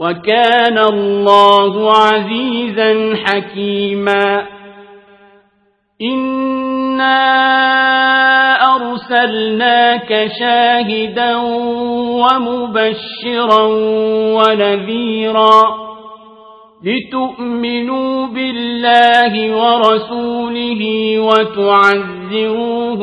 وكان الله عزيزا حكيما. إنا أرسلناك شاهدا ومبشرا ونذيرا. لتؤمنوا بالله ورسوله وتعزروه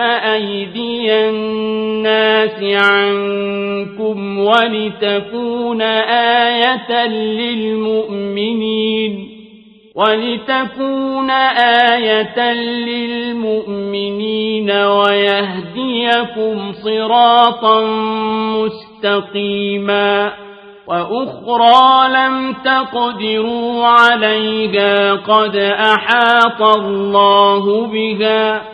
أيدي الناس عنكم ولتكون آية للمؤمنين؟ ولتكون آية للمؤمنين ويهديكم صراطا مستقيما وأخرى لم تقدروا عليها قد أحاط الله بها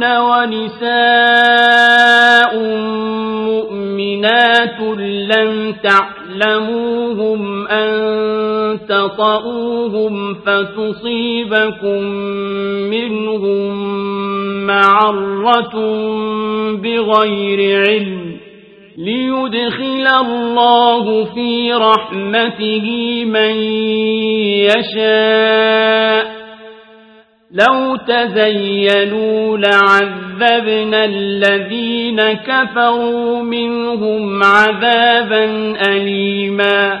مؤمنون ونساء مؤمنات لم تعلموهم أن تطؤوهم فتصيبكم منهم معرة بغير علم ليدخل الله في رحمته من يشاء لو تزينوا لعذبنا الذين كفروا منهم عذابا أليما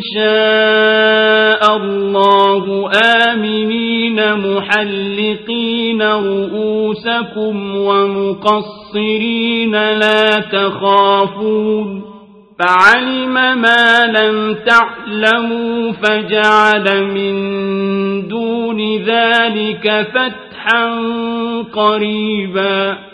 شاء الله آمنين محلقين رؤوسكم ومقصرين لا تخافون فعلم ما لم تعلموا فجعل من دون ذلك فتحا قريبا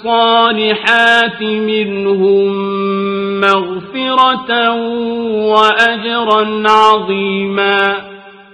الصالحات منهم مغفرة وأجرا عظيما